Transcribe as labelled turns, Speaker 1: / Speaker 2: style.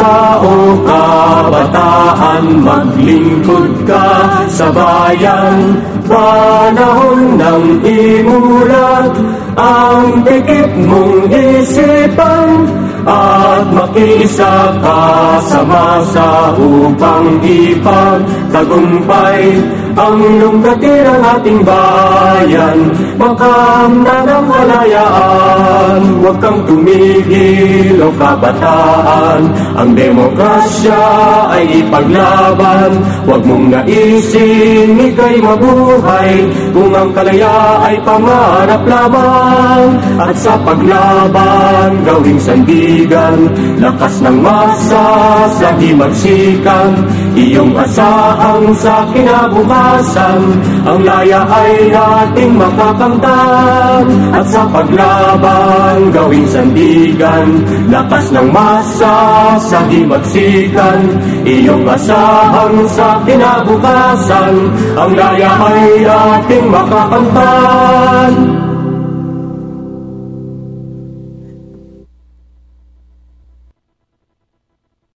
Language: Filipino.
Speaker 1: ka o kabataan Maglingkod ka sa bayan. Panahon ng imulat Ang tikip mong isipan At makiisa ka sa masa Upang ipagtagumpay Ang lunggatin ng ating bayan. Makamta ng kalayaan Huwag kang tumigil o kabataan Ang demokrasya ay ipaglaban. Huwag mong naising ika'y mabuhay. Kung ang kalaya ay pangarap lamang. At sa paglaban gawing sandigan. Lakas ng masa sa himagsikan Iyong asahan sa kinabukasan Ang laya ay ating makakamtan At sa paglaban gawing sandigan Lakas ng masa sa himagsikan. Iyong asahan sa kinabukasan Ang laya ay ating makakamtan